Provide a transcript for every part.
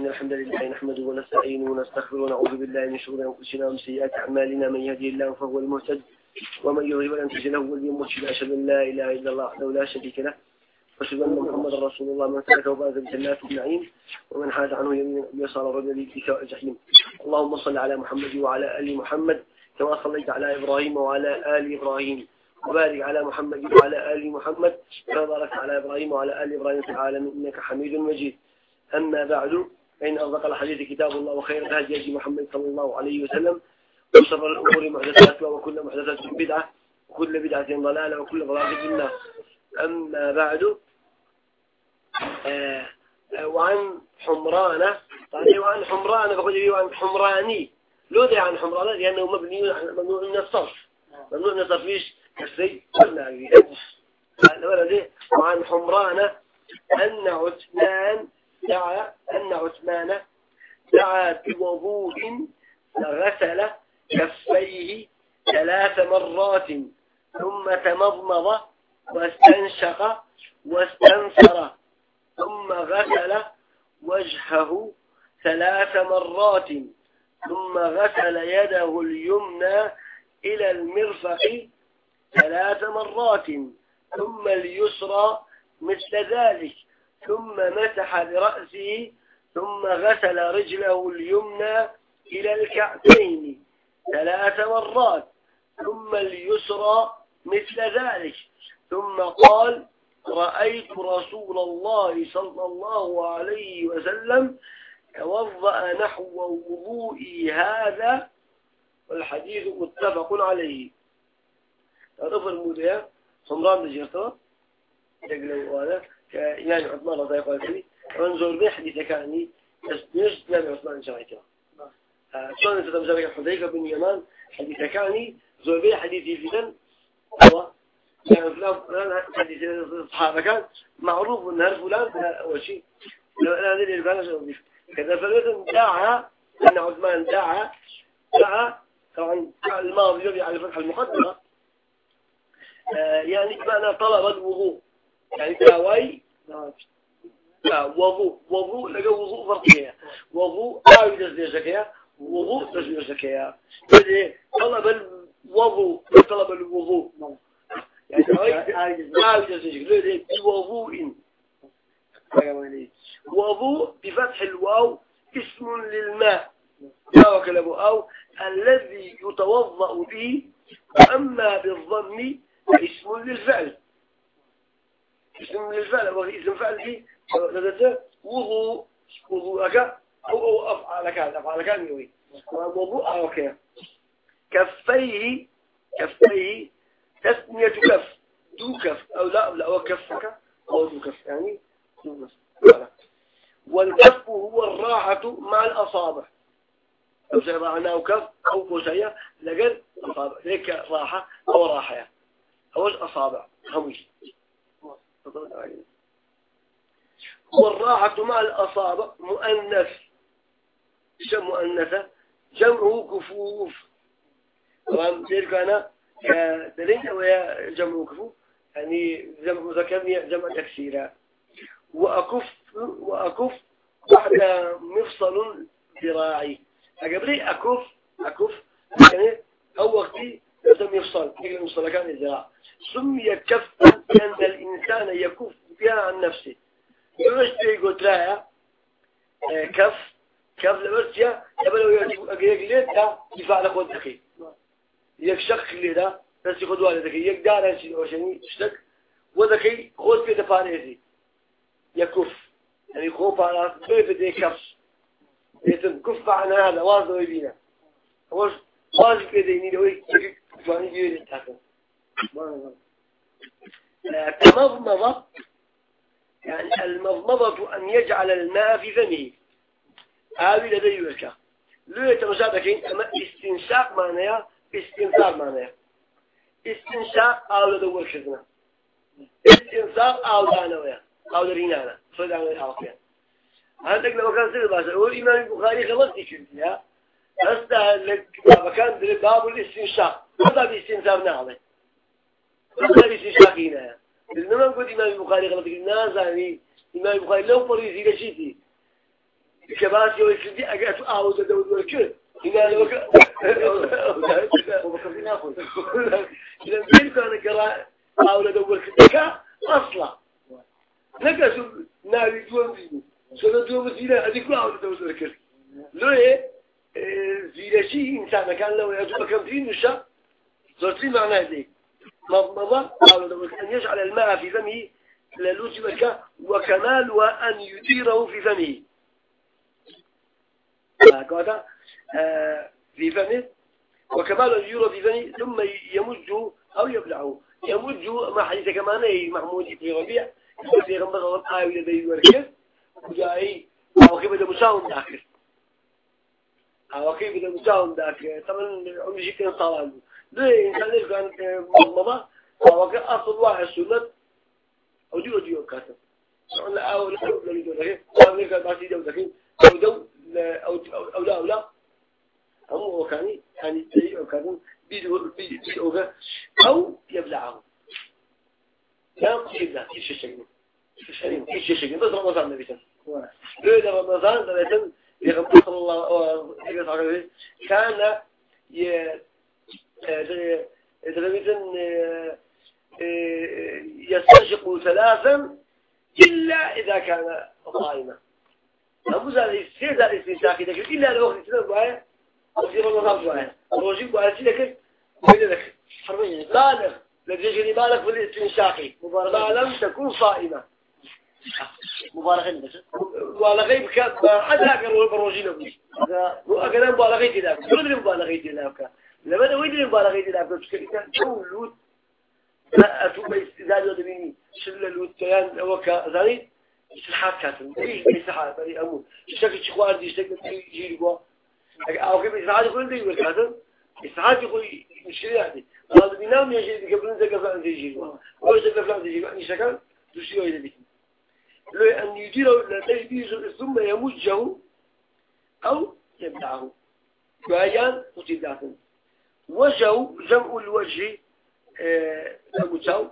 إن الحمد لله نحمده ونستعينه ونستغفره ونعوذ بالله من شرور أنفسنا ومن سيئات أعمالنا. من يهدي الله فهو المهتد ومن يضلل فلن تجد له وليا مرشدا. أشهد أن لا إله إلا الله وحده لا شريك له وأشهد أن محمدا رسول الله. من سلك وبارك بجنات النعيم ومن حاز عنه يمين يسار الرجل سواء الجحيم. اللهم صل على محمد وعلى آل محمد كما صليت على إبراهيم وعلى آل إبراهيم. وبارك على محمد وعلى آل محمد كما باركت على إبراهيم وعلى آل إبراهيم في العالمين. إنك حميد مجيد. أما بعد فإن أصدق الحديث كتاب الله وخير الهدي محمد صلى الله عليه وسلم وشر الأمور محدثاتها وكل محدثات بدعة وكل بدعة ضلالة وكل ضلالة في النار. أما بعد آه وعن حمرانة طيب وعن حمرانة بقول وعن حمراني. لو ده عن حمرانة لأنه مبني ممنوع من الصرف. ممنوع من الصرف كسي قلنا وعن حمرانة أن عثمان دعا أن عثمان دعا بوضوء فغسل كفيه ثلاث مرات ثم تمضمض واستنشق واستنثر ثم غسل وجهه ثلاث مرات ثم غسل يده اليمنى إلى المرفق ثلاث مرات ثم اليسرى مثل ذلك. ثم مسح برأسه ثم غسل رجله اليمنى إلى الكعبين ثلاث مرات ثم اليسرى مثل ذلك. ثم قال رأيت رسول الله صلى الله عليه وسلم توضأ نحو وضوئي هذا والحديث متفق عليه. تعرف المدية صمران بجرته يقلوا هذا يعني عثمان رضي الله عنه. انظر به حديث كأني ليش نبي عثمان شرعته شلون انت تمزرك حذيفة بن يمان حديث كأني زور به حديث فيدن. هو يعني فلان فلان حديث الصحابة كان معروف هذا فلان أول شيء. لو أنا هذه اللي بلاش كذا فلان دعا أن عثمان دعا دعا. طبعا الماضي يبي على فتح المقدمة. يعني معنى طلب الوضوء. يعني لا وضوء وضوء لقى وضوء فرقية. وضوء آوي تزدي زكية وضوء تزدي زكية طلب الوضوء طلب الوضوء. يعني آوي تزدي زكية بوضوء. وضوء بفتح الواو اسم للماء. أو كلمه أو الذي يتوضأ به أما بالضم اسم للفعل. اسم للفعل وهي اسم فعل فيه لذلك وضوء وضوءك أو أو أفعالك أفعالك يوي وضوء أو كيف كفيه كفيه تثنية كف دو كف أو لا لا أو كفك أو دو كف يعني دو كف والكف هو الراحة مع الأصابع لو شيء راحنا أو كف أو كوسية لقل أصابع ذيك راحة أو راحة أو الأصابع همشي والراحة مع الأصابع مؤنث. شو مؤنثة؟ جمعه كفوف. طبعا ذلك أنا دليل ويا جمع كفوف. يعني جمع مذكر جمع تكسيرا وأكف وأكف بعد مفصل ذراعي. أقبلي أكف أكف يعني أو وقتي لازم يفصل يقل مفصل كان الذراع. سمي كفا لأن الإنسان يكف بها عن نفسه يوش قلت لها كف كف لبرتيا يبلو يقليت دا يفعل خود دقي يكشق دا بس يخدوا على دقي يقدار شيء وشني اشتك ودقي خود في دفاريزي يكف يعني خوف على دي كف يتم كف عن هذا واضح ويبينا هو واضح كده يني لو يكف فاني يجي يتحكم تمضمضة يعني المضمضة أن يجعل الماء في فمه. هذه لدي وجه لو يتمشى كين أما استنشاق معناها استنثار معناها. استنشاق أو لدور شذنا استنثار أو دانويا أو درينانا عن العافية عندك لو كان سيد باشا هو الإمام البخاري غلط يشوفها هسه لك كان باب الاستنشاق. هذا باستنثار نعمه هذا باستنشاقينها إنما نقول إمام البخاري غلط نازعني. إمام البخاري لو فريزي لشيتي كباسي ويكدي أجت أعود دود والكل هنا لو ك إذا بيرك أنا قراء أعود دود والكل أصلا. نكسب ناوي دوم زينو سنة دوم زينة أديك أعود دود والكل لو إيه؟ زينة شيء إنسان كان لو يجب كم فيه نشا صرتي معناه ذي مضمضة أعود دود أن يجعل الماء في فمه للوجبك وكمال وأن يديره في فمه. كذا آه، في فمه وكمال اليورو في فمه ثم يمجه أو يبلعه. يمجه ما حديث كمان أي محمود في ربيع في غمضة غمضة آية يدي وركب وجاي أو كيف بدأ مساهم داخل. أو كيف بدأ مساهم داخل. طبعا عمري شيء كان ليه إنسان كان مضمضة أو أصل واحد سنة أو ديو ديو كاتب لا أو لا لا ديو دكين أو نيجا ما تيجي دكين أو دو أو أو لا أو لا هم وكاني يعني تي أو كانوا بيدو بيدو أوكا أو يبلعهم لا قيل إيش الشيء إيش الشيء بس رمضان عليه وسلم رمضان ده يغمر صلى الله عليه وسلم كان ي إذا يستنشق ثلاثا إلا إذا كان صائما أبو زال يستيد الاستنشاق ذكر إلا لو أخذ سنة بوايا أخذ رمضان بوايا الرجيم بوايا سيدك وإلا ذكر بالغ لتجري الاستنشاق ما لم تكن صائمة. مبالغين بس. مبالغين بك أدها كان بالرجيم أبوي. وأكنا مبالغين تلاك كل مبالغين تلاك لما ويدري مبالغين تلاك تولود لا أتوب استدلال ودبيني شل الوتيان وكا زاني؟ استحاق كاتم. إيش استحاق بري أمو. شكل شخوار دي؟ شكل يجي جوا أو كيف؟ استحاق يقول دي والكاتم استحاق يقول مشكلة يعني؟ هذا بينام يجي قبل أن تيجي جوا أو إذا قبل أن تيجي يعني شكل دوشي ويدا بيتم لو أن يدير لا ثم يمجه أو يبلعه وأيان قتل وجه جمع الوجه المتو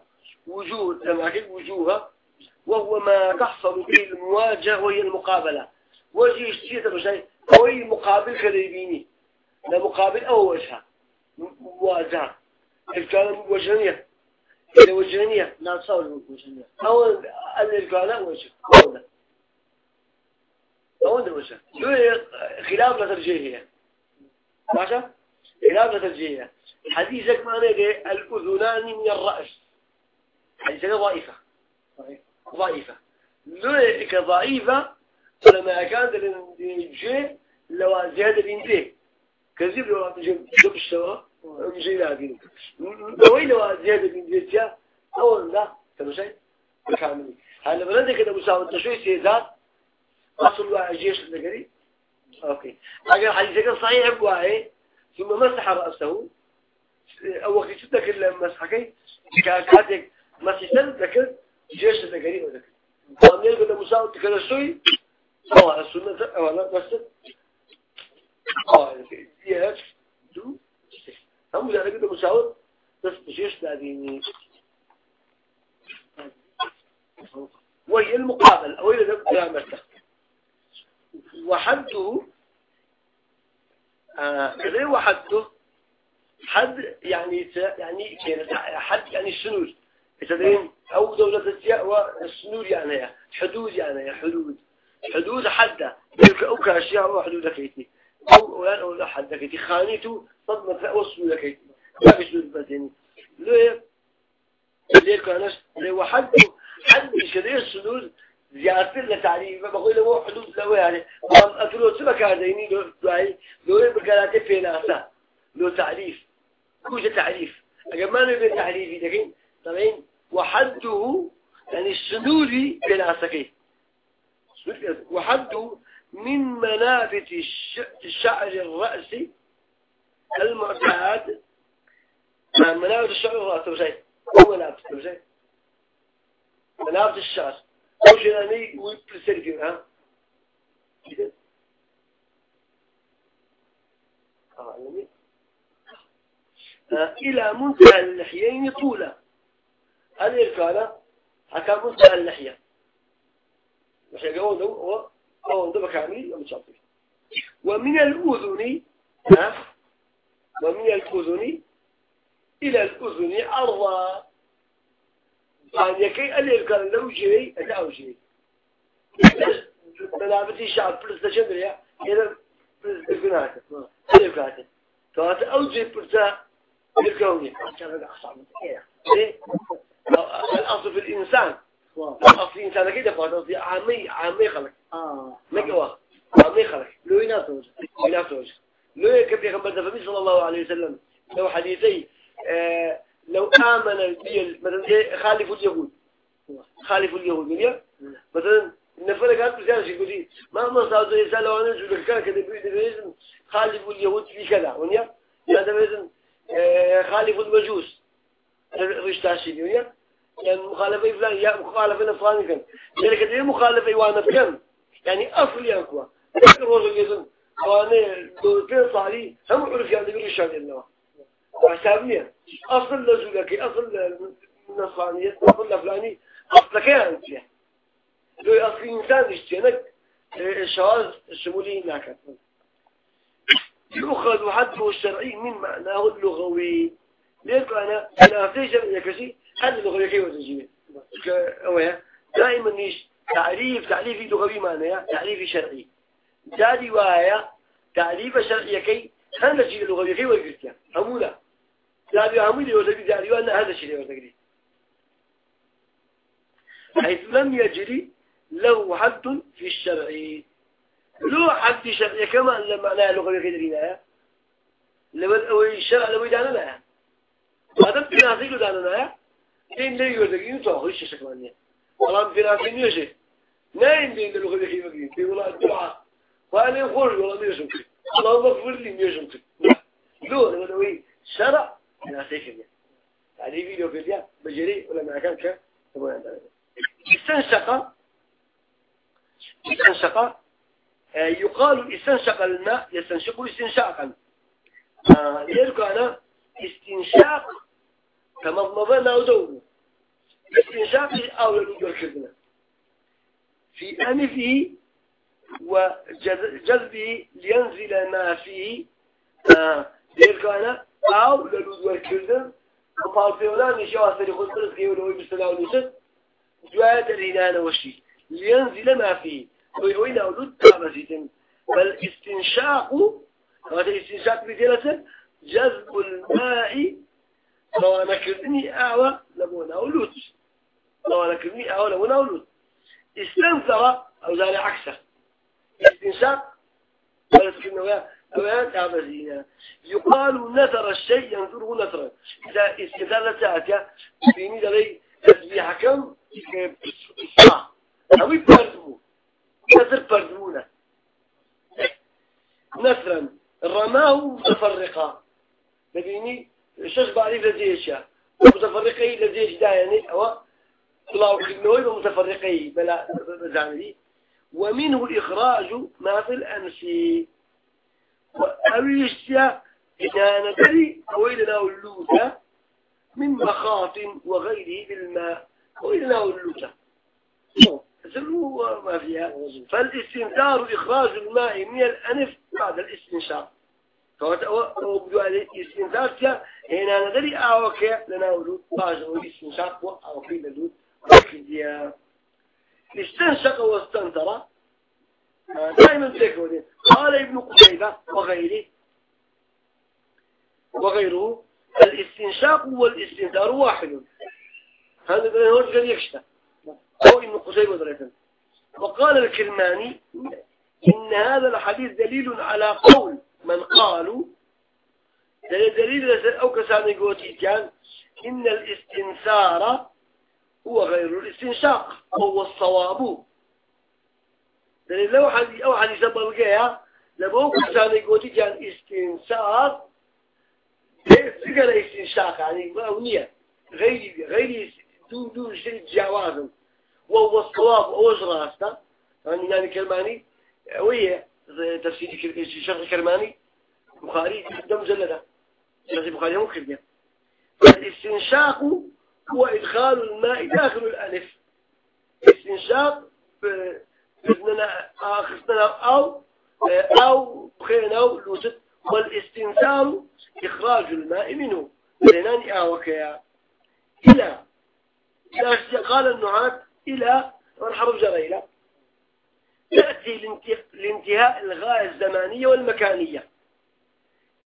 وجوه لما وجوه وهو ما تحصل به المواجهة وهي المقابلة. وجه الشيء بشيء هو المقابل كذيبيني لا مقابل أو وجهه. مواجهة. كان وجهنية إذا وجهنية لا تصور وجهنية أو اللي كان وجه أو أو وجه خلاف لترجيهية ماشي خلاف لترجيهية حديثك معنى الأذنان من الرأس. حديثك ضعيفة. ضعيفة. لذلك ضعيفة لما كان الجي لو زيادة الانتهي كذب لو جب الشواء مجي لاقين لو لو زيادة الانتهي أول لا شيء كامل هلا بلدك كده مساوي تشوي سيزات أصل واحد جيش النجري أوكي. أجل حديثك صحيح بواعي ثم مسح رأسه أو وقت شدك المسحكي كاتك مسحسن ذكر جيش ذكري وذكر قام يلقى مساوي تكذا شوي أو السنة أو لا نفس أو يهج دو هم ذلك ده مساوي بس جيش داديني وهي المقابل أو إذا قامته وحده آه غير وحده حد يعني يعني حد يعني السنود تدرين أو دولة السياء والسنود يعني حدود يعني حدود. حدود حدة. أو كأشياء وحدود كيتي. أو ولا أو لا حد كيتي خانيته صدمة وصل كيتي ما في سنود بس ليه؟ ليه كانش؟ ليه وحد حد مش كده السنود زيادة لتعريف بقول له حدود له يعني أقول سبك هذا يعني لو لو بقالته فينا له تعريف كوجة تعريف أجل ما نبي تعريفي لكن طبعا وحده يعني السنوري بلا سكي وحده منابت الشعر الرأسي المعتاد منابت الشعر الرأسي بشيء هو منابت بشيء منابت الشعر أو جناني ويبسل ها كده آه إلى منتهى اللحيين طولا هذه الكالة حكى منتهى اللحية هو أو انضبك عملي ومشاطر ومن الأذن ومن الأذن إلى الأذن عرضا يعني يكي ألي كان لو جري أدعو جري. ملابسي شعب بلس دريا هذا بلس ألي كاته فهذا أوجه بلسا بالكوني؟ الأصل في الإنسان. الأصل في الإنسان كده فهذا عامي عامي خلق. آه. نقوى عامي خلق لو ينافوج ينافوج لو يكفي خبر النبي صلى الله عليه وسلم. لو حديثي آه لو آمن البيل مثلا خالف اليهود. خالف اليهود مثلا نفر قال بزيادة شيء قولي ما ما صار زي سالوا أنا جل كذا كذا بيقول خالف اليهود في كذا ونيا هذا مثلا خالف المجوس. رشتاشين ونيا يعني؟ مخالفة فلان يا مخالفة فلان كان. ذلك يعني مخالفة وأنا بكم؟ يعني أصل يا أخوة الرجل يزن. وأنا دولتين صاري هم عرف يعني بالرشاد النوع حسابية أصل لزولك أصل النصرانية أصل لفلاني أصل كان فيها لو أصل إنسان يشتينك الشواذ الشمولي هناك. يؤخذ حده الشرعي من معناه اللغوي. ليك أنا أنا أفتي شرعي كشي هذا اللغوي كيف تجيبه كأوه دائما نيش تعريف تعريفي لغوي معناه تعريفي شرعي. جادي وآية تعريف شرعي كي هذا الشيء اللغوي كي وقلت همولا جابي عمودي وزبي جاري وأن هذا الشيء وزبي حيث لم يجري له حد في الشرع. له حد شرعي كما أن معناه لغة غير بناء لو الشرع لو يدانا لا هذا في ناسي له دانا لا إن لا يوزقي نتوه إيش شكلانية والله ناسي نيجي نايم بين اللغة غير بناء في ولا الدعاء وأنا يقول والله نيجي الله مغفر لي نيجي لو لو شرع ناسي كذا يعني فيديو فيديو بجري ولا ما كان ك استنشق استنشق آه، يقال استنشق الماء يستنشق استنشاقا. آه، يرجع أنا استنشاق كمضمضة أو دوم استنشاق أو لدور كذنا في أنفه وجذبه لينزل ما فيه آه، يرجع أنا أو للود والكردن وفالفيولان يشوى سري خود برز كيولو ويبسلا ونسد جواية الهنان وشي لينزل ما فيه. ويوين أولود تابسيتن فالاستنشاق هذا الاستنشاق بجلسة جذب الماء. لو أنا كردني أعوى لبونا أولود لو أنا كردني أعوى لبونا أولود استنثر أو ذلك عكسه. استنشاق بس كنا أوان تعبزينا يقال نثر الشيء ينثره نثرا. إذا استدلت ساعتها بيني دلي تسبيح كم؟ أو يبردمو. نثر بردمونا. نثرا. رماه متفرقا لبيني شش بعرف لديشا متفرقي لديش دا يعني أو طلعوا كلموي ومتفرقي بلا بزعملي ومنه إخراج ما في الأمسي وأويشيا إذا ندري وإلنا اللوتة من مخاط وغيره بالماء. وإلنا اللوتة سلوا ما فيها. فالاستنثار إخراج الماء من الأنف بعد الاستنشاق. فوجدوا الاستنثار هنا ندري أوكي. لنا ولود بعد الاستنشاق. وأوكي لدود استنشق واستنثر دائما ذكر قال ابن قتيبة وغيره وغيره الاستنشاق والاستنثار واحد. هذا بين هو قال يكشف ابن قتيبة دريتا وقال الكرماني إن هذا الحديث دليل على قول من قالوا. دليل أو كسان كان إن الاستنثار هو غير الاستنشاق هو الصواب. لأن لو حد أو حد يسبب الجاية لبوك كان قوتي كان استنساق سجل استنشاق؟ يعني أغنية غير غير دون دون شيء جواز وهو الصواب أو جراسته. يعني يعني كلماني وهي تفسير الشيخ الكرماني بخاري دم جلده شيخ البخاري ممكن الاستنشاق هو إدخال الماء داخل الألف. استنشاق إذننا آخذنا أو أو خينا لوتت والاستنثار إخراج الماء منه. لنان آوكيا إلى إلى قال النعات إلى والحرف جرى إلى تأتي لانتهاء الغاية الزمانية والمكانية.